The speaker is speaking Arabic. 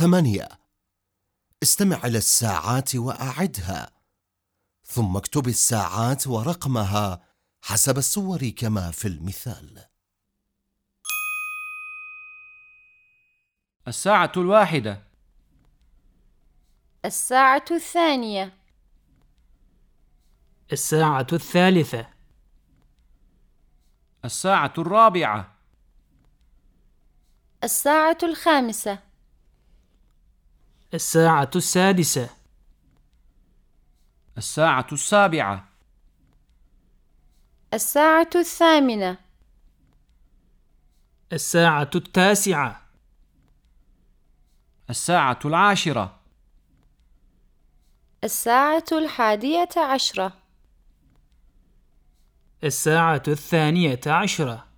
ثمانية. استمع إلى الساعات وأعدها ثم اكتب الساعات ورقمها حسب الصور كما في المثال. الساعة الواحدة. الساعة الثانية. الساعة الثالثة. الساعة الرابعة. الساعة الخامسة. الساعة السادسة. الساعة السابعة. الساعة الثامنة. الساعة التاسعة. الساعة العاشرة. الساعة الحادية عشرة. الساعة الثانية عشرة.